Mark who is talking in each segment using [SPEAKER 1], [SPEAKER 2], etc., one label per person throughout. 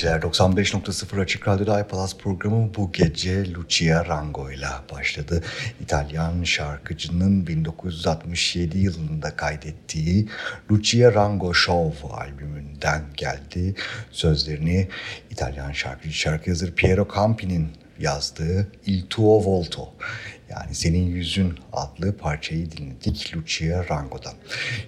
[SPEAKER 1] geceler. 95.0 Açık Radyo'da iPalaz programı bu gece Lucia Rango ile başladı. İtalyan şarkıcının 1967 yılında kaydettiği Lucia Rango Show albümünden geldi. Sözlerini İtalyan şarkıcı şarkı yazarı Piero Campi'nin yazdığı Il Tuo Volto yani Senin Yüzün adlı parçayı dinledik Lucia Rango'dan.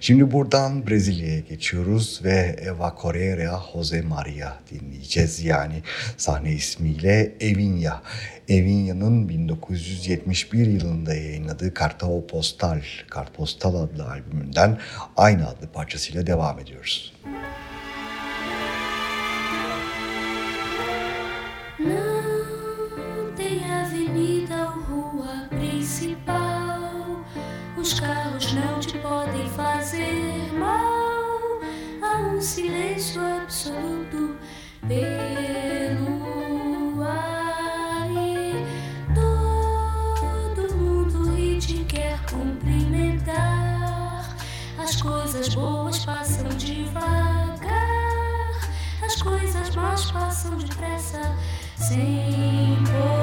[SPEAKER 1] Şimdi buradan Brezilya'ya geçiyoruz ve Eva Correia Jose Maria dinleyeceğiz. Yani sahne ismiyle Evinya. Evinya'nın 1971 yılında yayınladığı Kartao Postal, Kartpostal adlı albümünden aynı adlı parçasıyla devam ediyoruz.
[SPEAKER 2] Os passam depressa sem poder.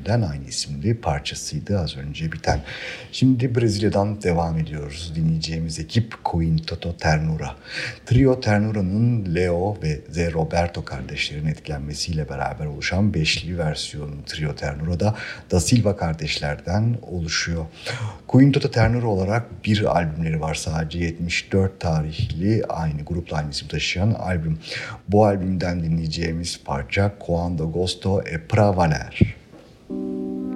[SPEAKER 3] albümünden aynı isimli parçasıydı az önce biten. Şimdi Brezilya'dan devam ediyoruz. Dinleyeceğimiz ekip Quinteto Ternura. Trio Ternura'nın Leo ve Zé Roberto kardeşlerin etkilenmesiyle beraber oluşan beşli versiyonu Trio Ternura'da Da Silva kardeşlerden oluşuyor. Quinteto Ternura olarak bir albümleri var sadece 74 tarihli aynı grupla aynı isim taşıyan albüm. Bu albümden dinleyeceğimiz parça Quando Gosto e Pra Valer. Thank you.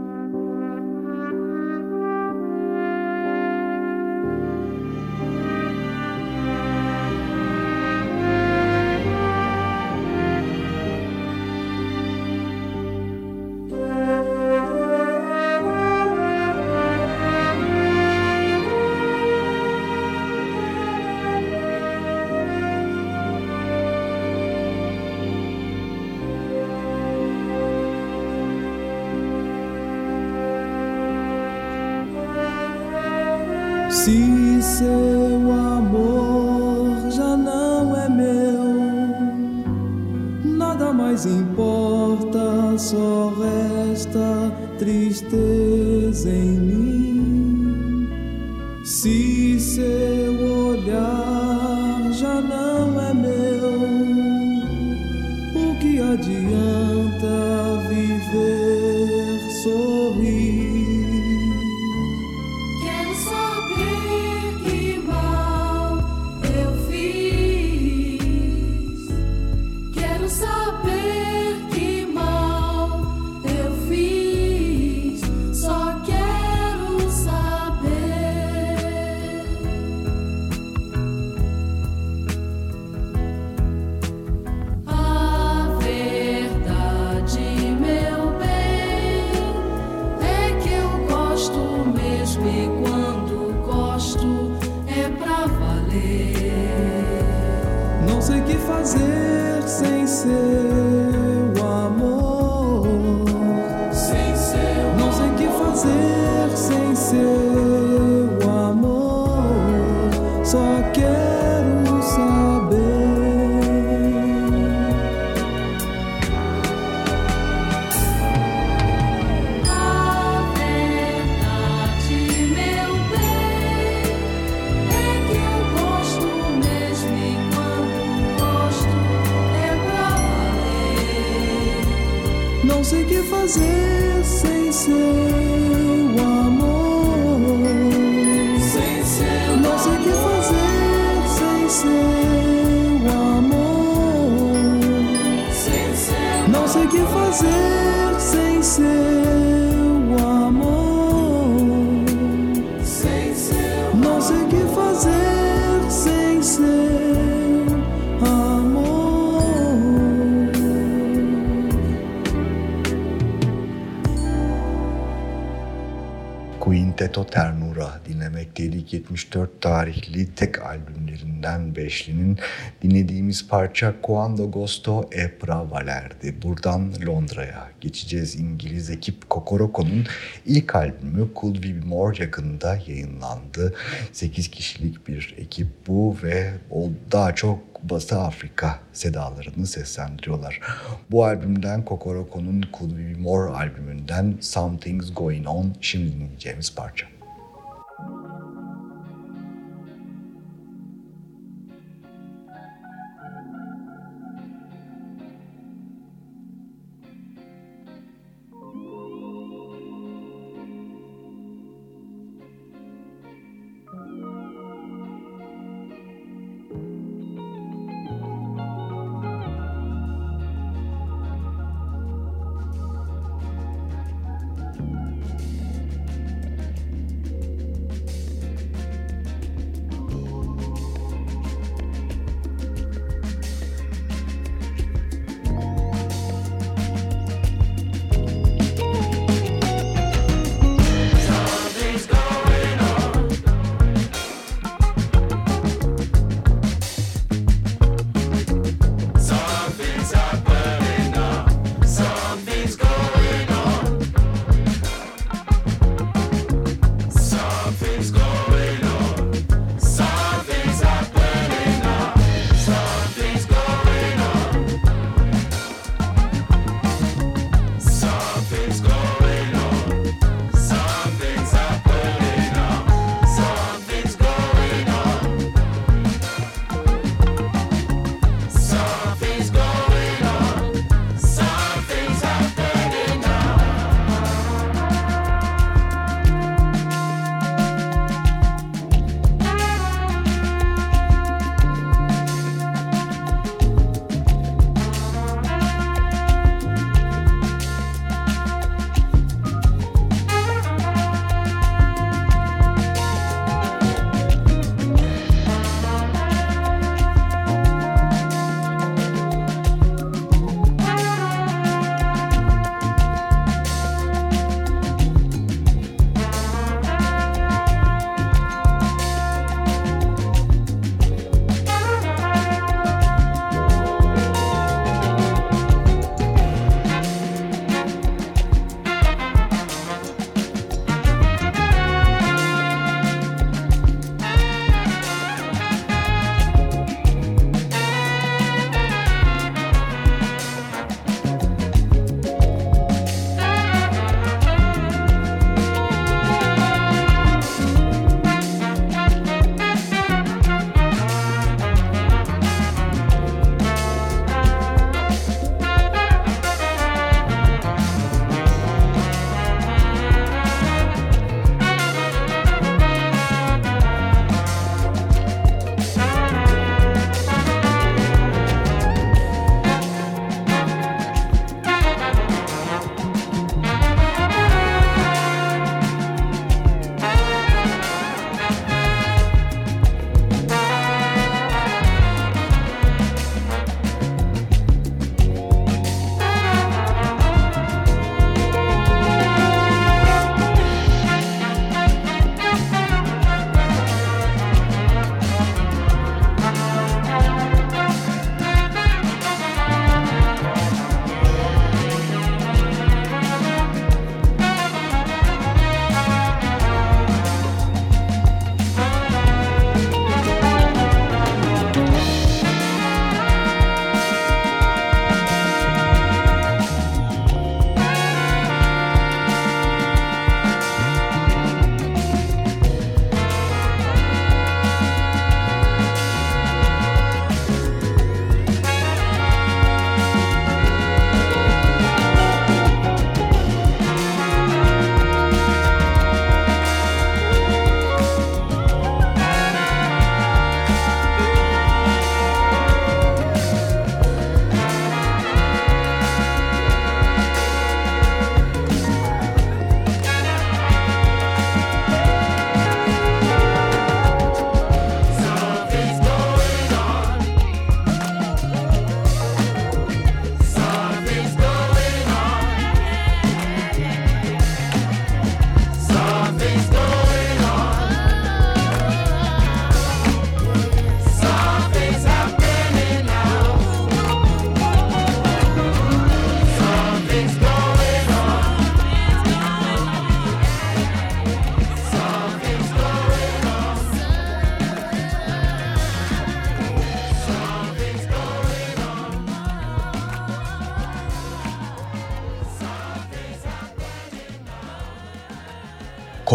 [SPEAKER 3] Albümlerinden beşlinin dinlediğimiz parça Quando Gosto e Pra Valer'di. Buradan Londra'ya geçeceğiz. İngiliz ekip Kokoroko'nun ilk albümü Could We Be More yakında yayınlandı. 8 kişilik bir ekip bu ve o daha çok Batı Afrika sedalarını seslendiriyorlar. Bu albümden Kokoroko'nun Could We Be More albümünden Something's Going On şimdi dinleyeceğimiz parça.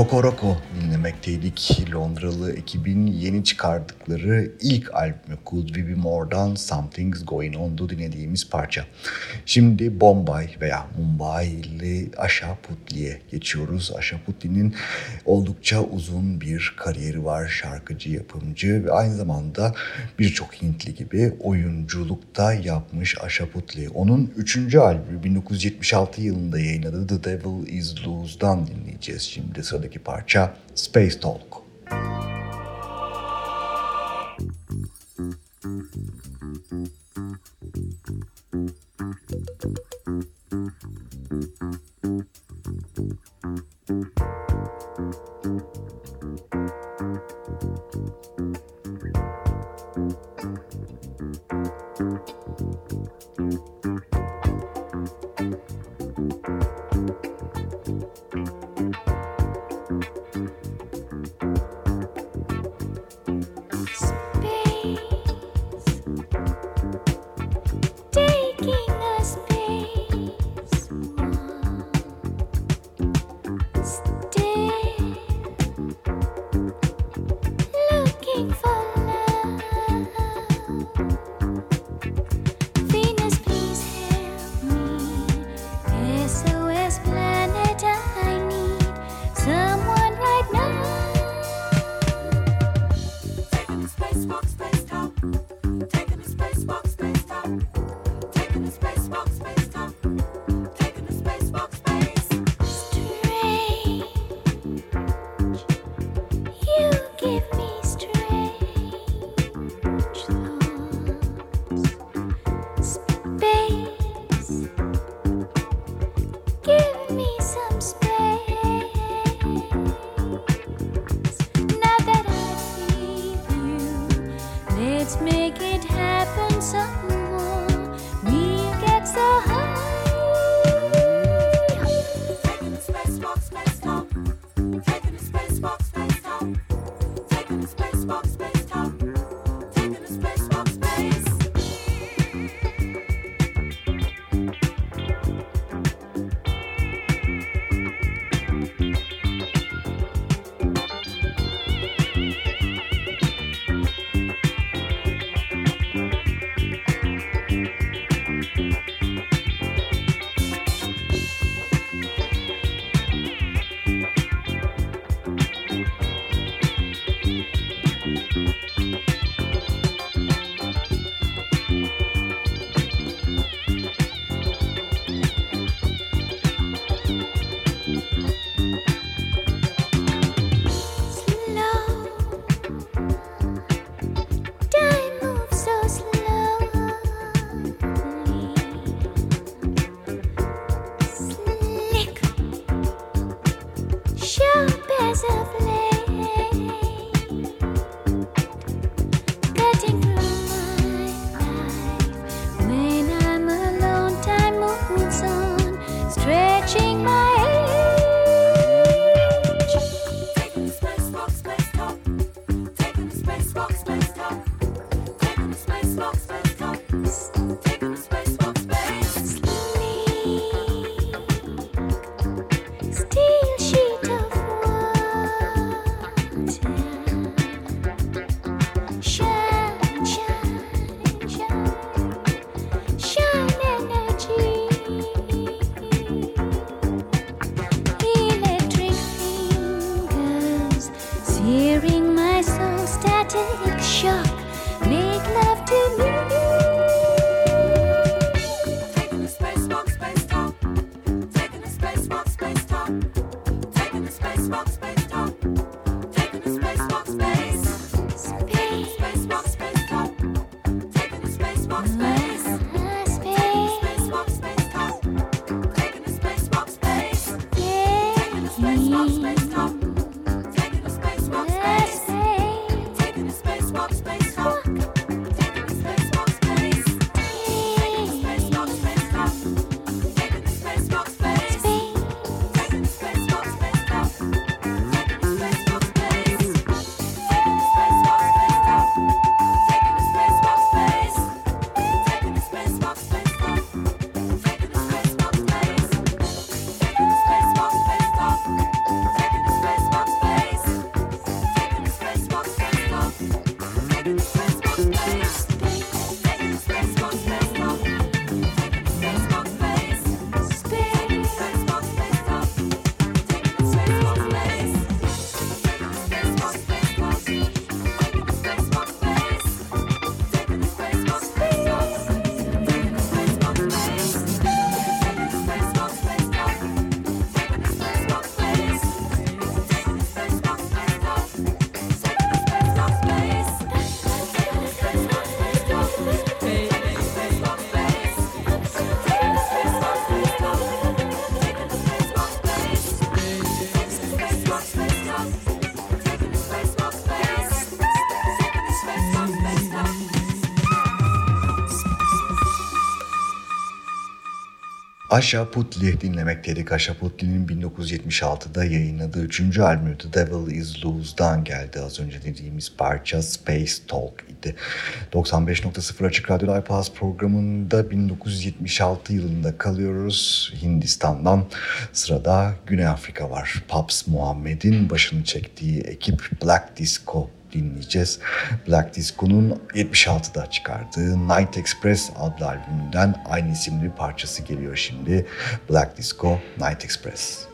[SPEAKER 4] Kokoroko dinlemekteydik. Londralı ekibin yeni çıkardıkları ilk albümü Could We Be More'dan Something's Going On'du dinlediğimiz parça. Şimdi Bombay veya Mumbai'li Asha Putli'ye geçiyoruz. Asha Putli'nin oldukça uzun bir kariyeri var. Şarkıcı, yapımcı ve aynı zamanda birçok Hintli gibi oyunculukta yapmış Asha Putli. Onun üçüncü albümü 1976 yılında yayınladığı The Devil Is Loose'dan dinleyeceğiz şimdi sıradaki parça Space Talk.
[SPEAKER 1] Aşa Putli dinlemekteydik. Aşa Putli'nin 1976'da yayınladığı 3. albümü The Devil Is Loose'dan geldi. Az önce dediğimiz parça Space Talk idi. 95.0 Açık Radyo iPlus programında 1976 yılında kalıyoruz. Hindistan'dan sırada Güney Afrika var. Paps Muhammed'in başını çektiği ekip Black Disco dinleyeceğiz. Black Disco'nun 76'da çıkardığı Night Express adlı albümünden aynı isimli parçası geliyor şimdi. Black Disco Night Express.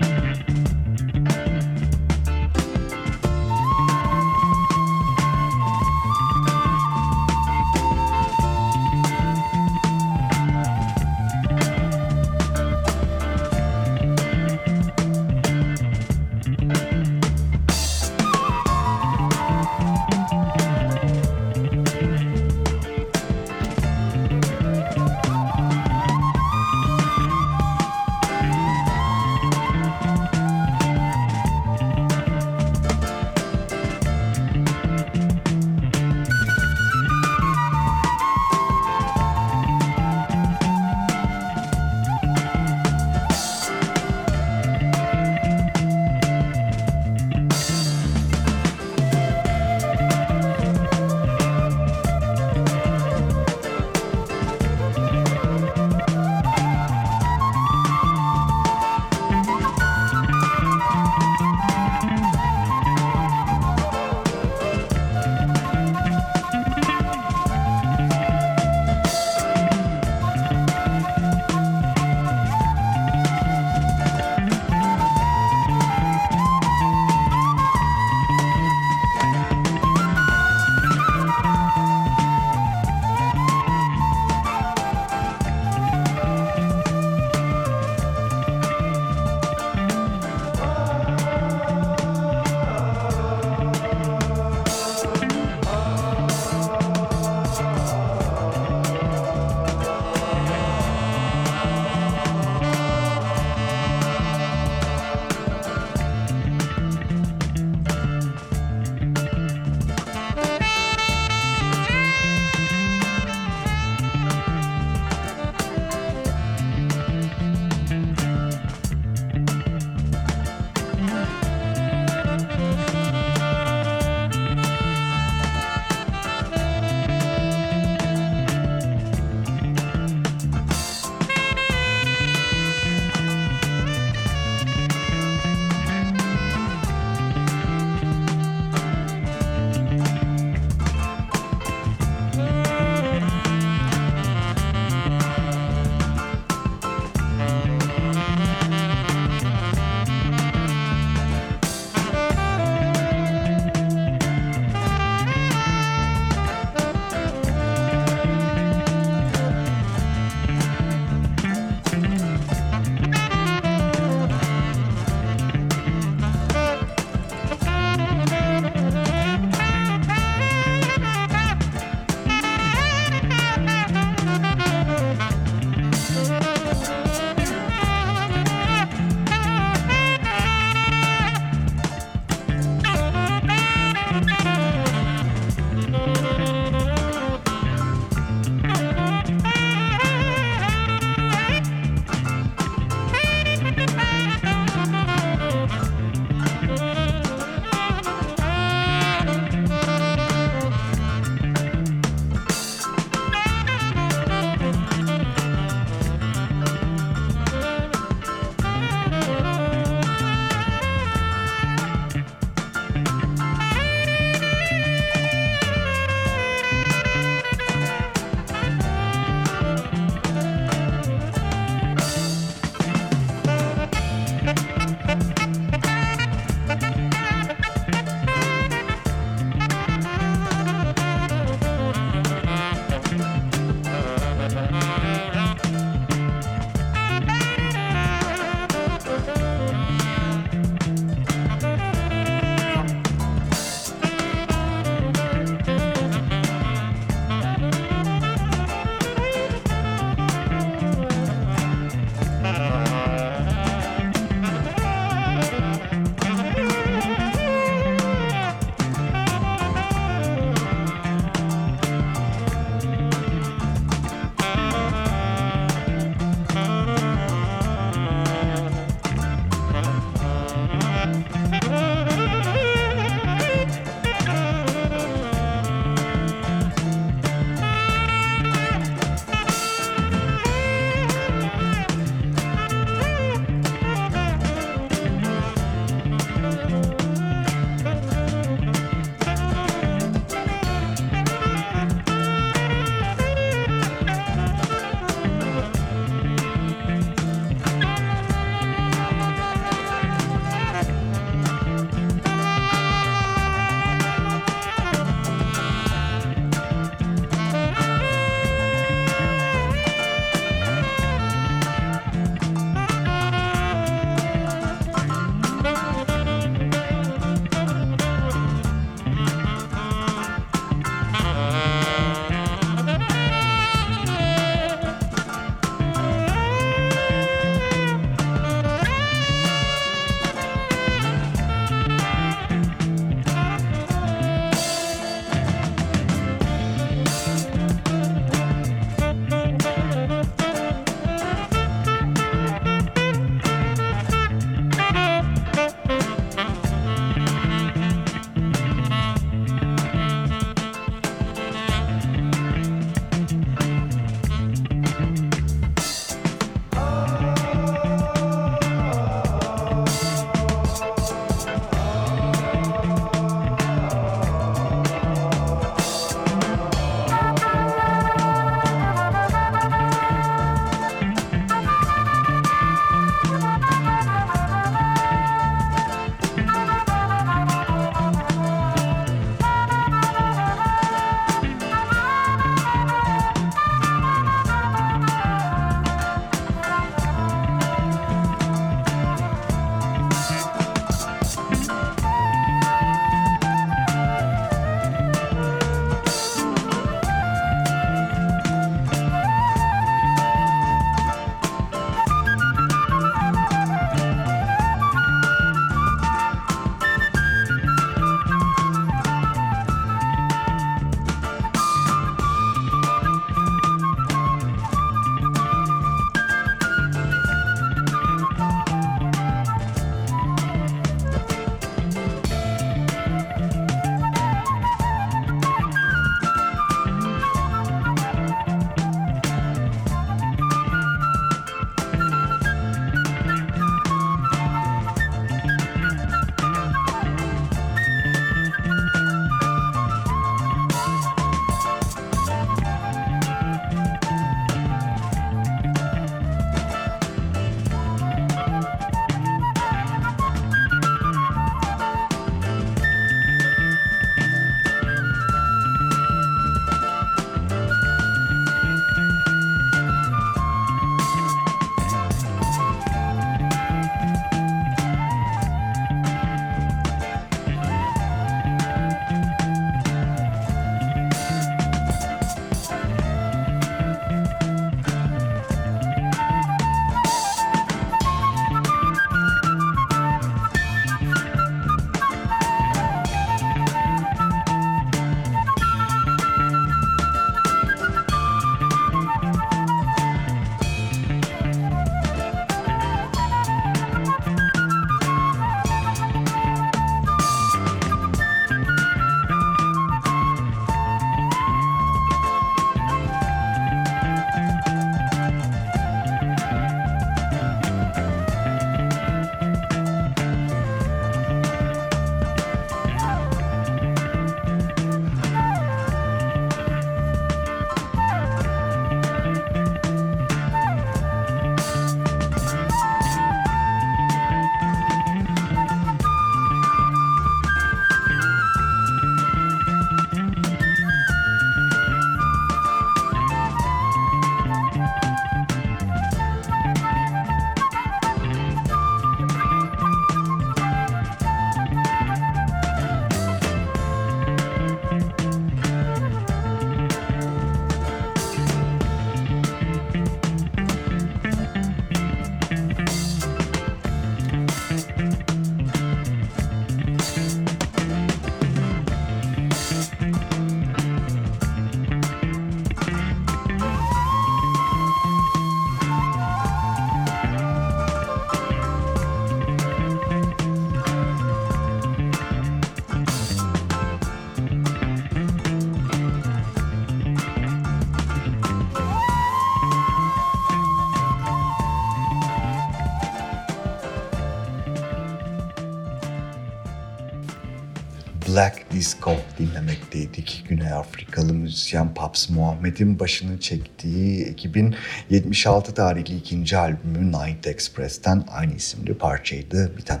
[SPEAKER 5] Black Disco dinlemekteydik. Güney Afrikalı müzisyen Paps Muhammed'in başını çektiği 2076 tarihli ikinci albümü Night Express'ten aynı isimli parçaydı biten.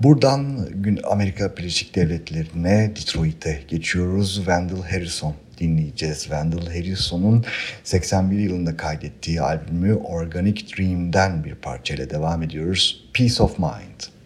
[SPEAKER 5] Buradan Amerika Birleşik Devletleri'ne Detroit'e geçiyoruz. Wendell Harrison dinleyeceğiz. Wendell Harrison'un 81 yılında kaydettiği albümü Organic Dream'den bir parçayla devam ediyoruz. Peace of Mind.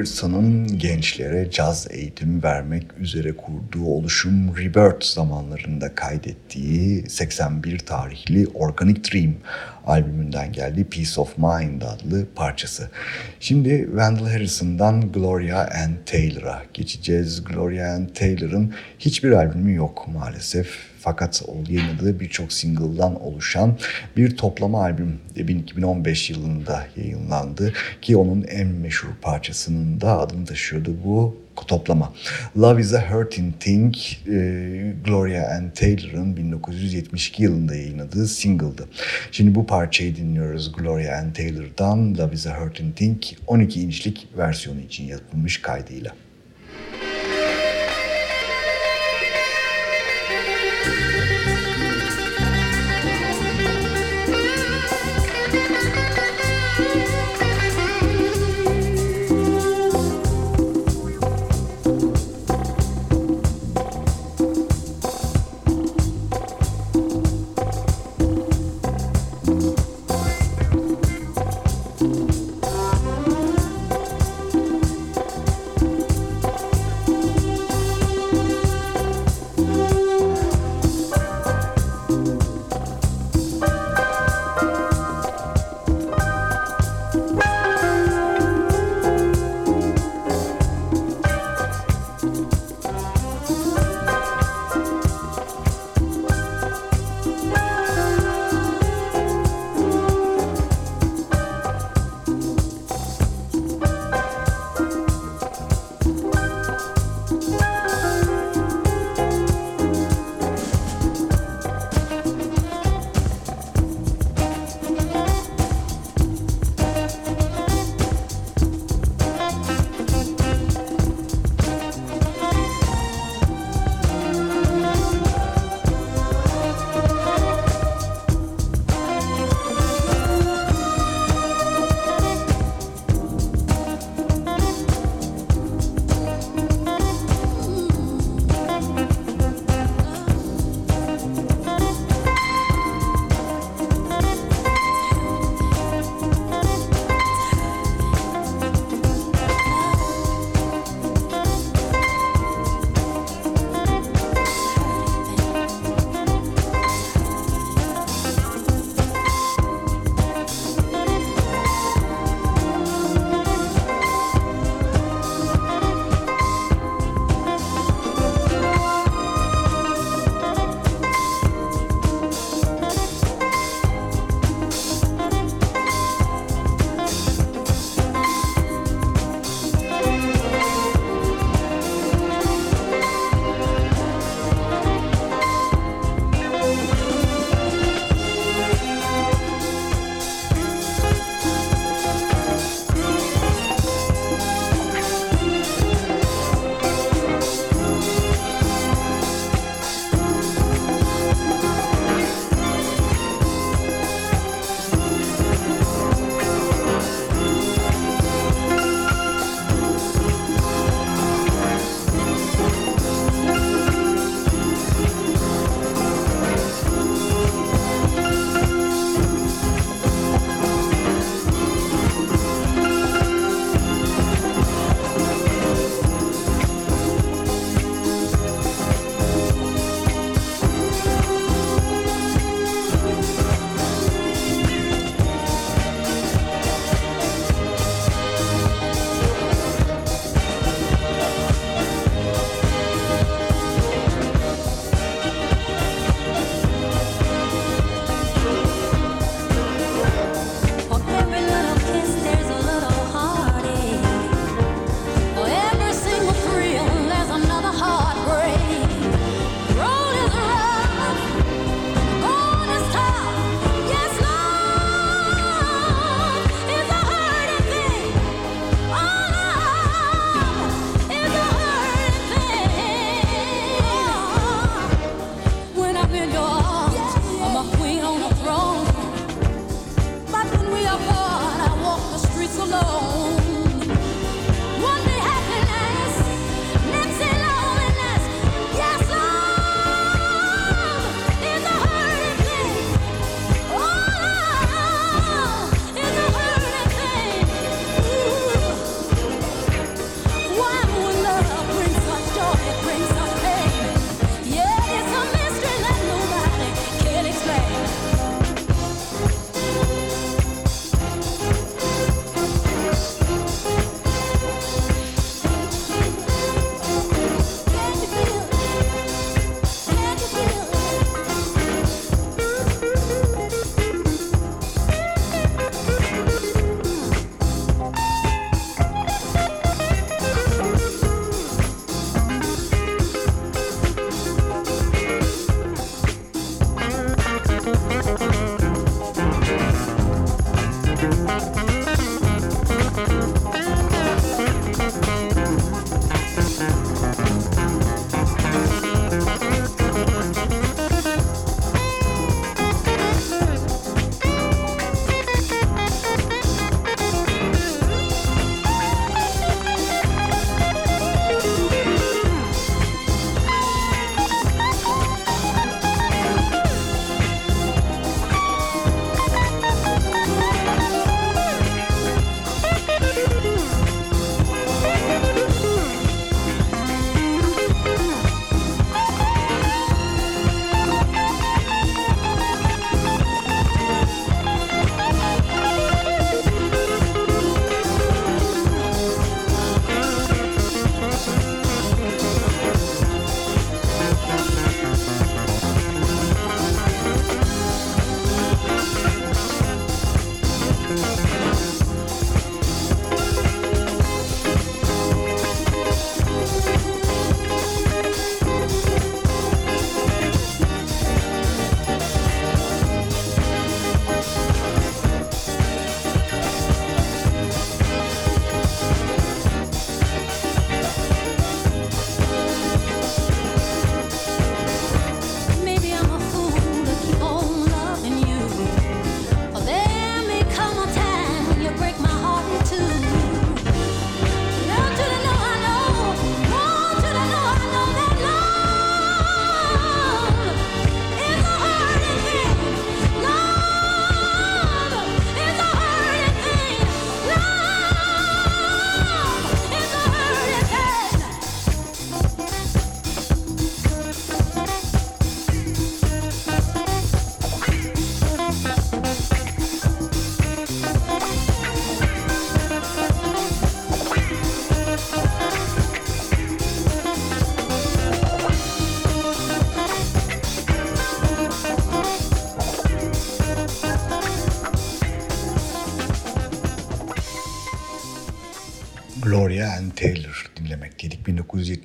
[SPEAKER 1] Harrison'ın gençlere caz eğitimi vermek üzere kurduğu oluşum Rebirth zamanlarında kaydettiği 81 tarihli Organic Dream albümünden geldiği Peace of Mind adlı parçası. Şimdi Wendell Harrison'dan Gloria Ann Taylor'a geçeceğiz. Gloria Ann Taylor'ın hiçbir albümü yok maalesef fakat yayınladığı birçok single'dan oluşan bir toplama albüm 2015 yılında yayınlandı ki onun en meşhur parçasının da adını taşıyordu bu toplama. Love is a Hurting Thing, e, Gloria Ann Taylor'ın 1972 yılında yayınladığı single'dı. Şimdi bu parçayı dinliyoruz Gloria Ann Taylor'dan Love is a Hurting Thing 12 inçlik versiyonu için yapılmış kaydıyla.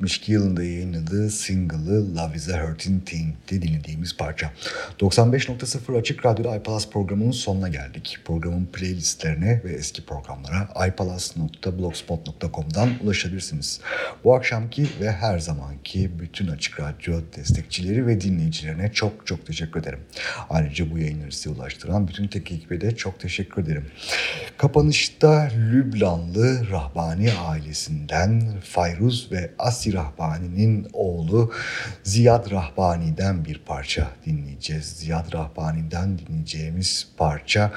[SPEAKER 1] 1972 yılında yayınladığı single'ı Love is a Hurting Thing'de dinlediğimiz parça. 95.0 Açık Radyo'da iPalas programının sonuna geldik. Programın playlistlerine ve eski programlara ipalas.blogspot.com'dan ulaşabilirsiniz. Bu akşamki ve her zamanki bütün Açık Radyo destekçileri ve dinleyicilerine çok çok teşekkür ederim. Ayrıca bu yayınları size ulaştıran bütün tek ekibe de çok teşekkür ederim. Kapanışta Lübnanlı Rahbani ailesinden Fayruz ve Asi Rahbani'nin oğlu Ziyad Rahbani'den bir parça dinleyeceğiz. Ziyad Rahbani'den dinleyeceğimiz parça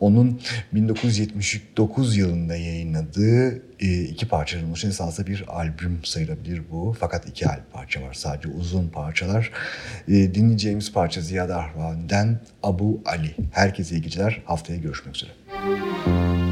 [SPEAKER 1] onun 1979 yılında yayınladığı e, iki parçanın oluşan esasında bir albüm sayılabilir bu. Fakat iki albüm parça var. Sadece uzun parçalar. E, dinleyeceğimiz parça Ziyad Rahbani'den Abu Ali. Herkese iyi geceler. Haftaya görüşmek üzere.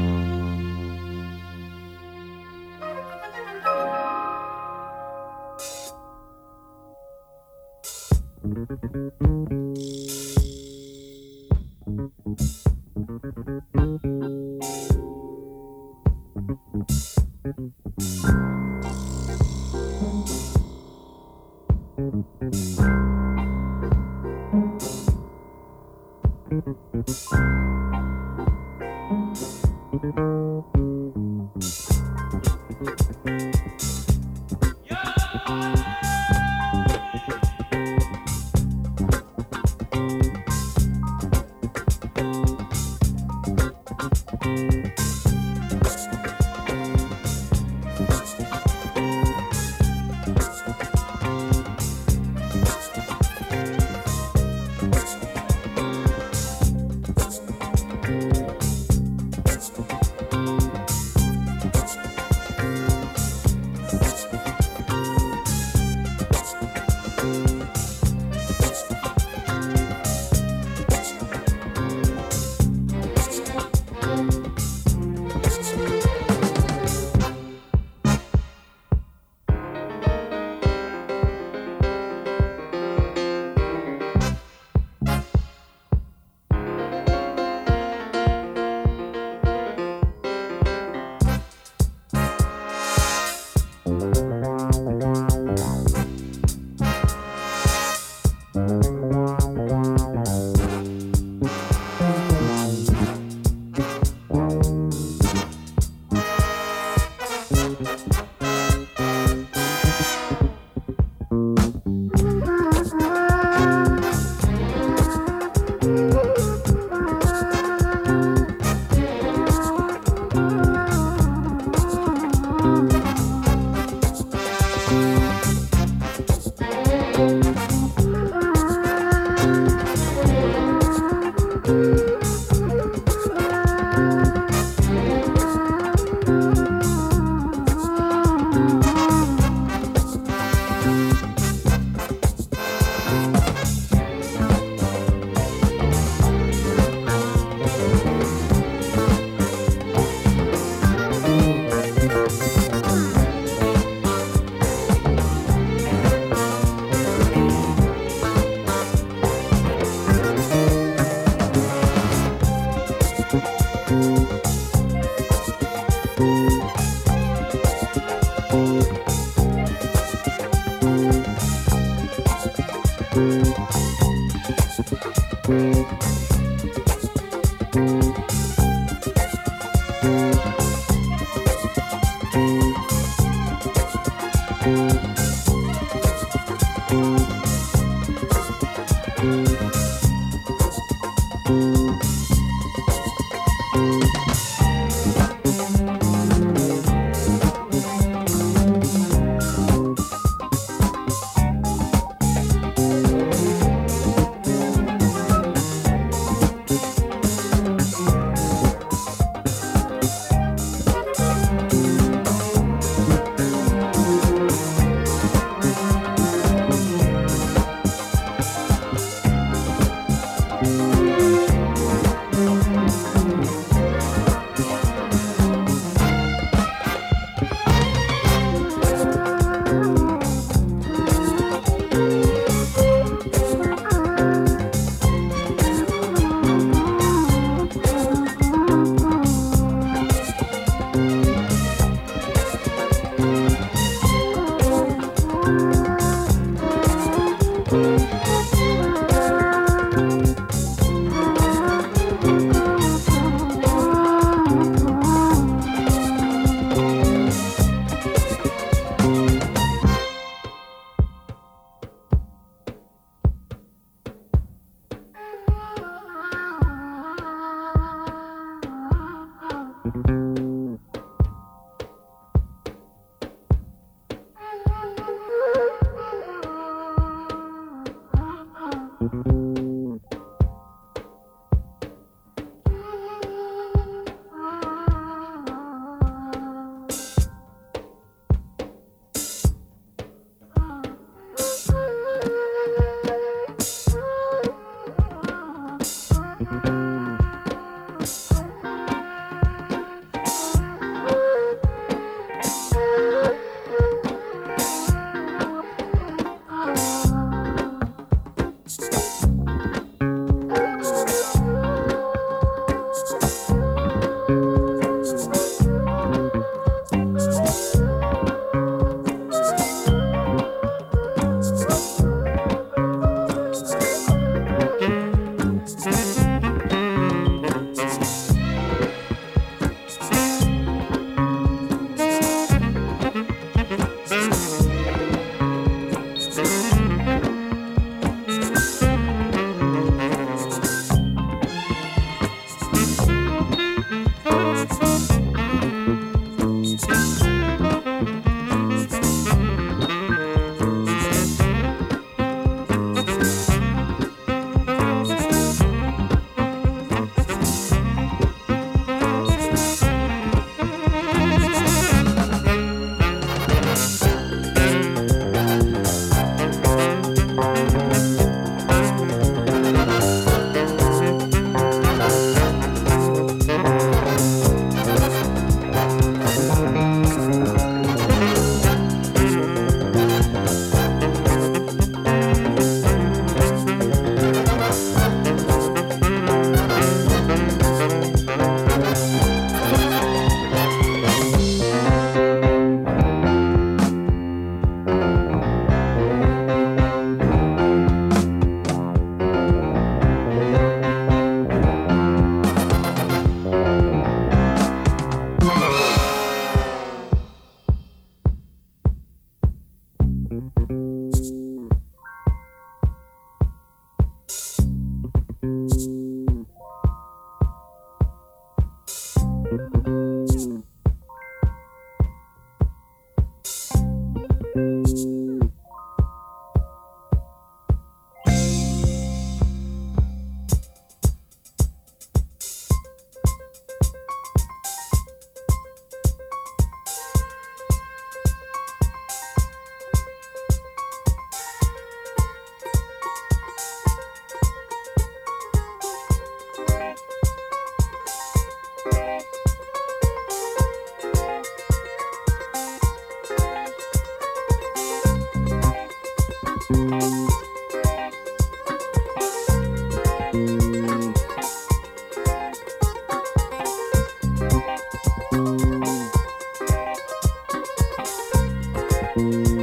[SPEAKER 6] you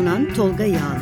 [SPEAKER 6] sunan Tolga Yağlı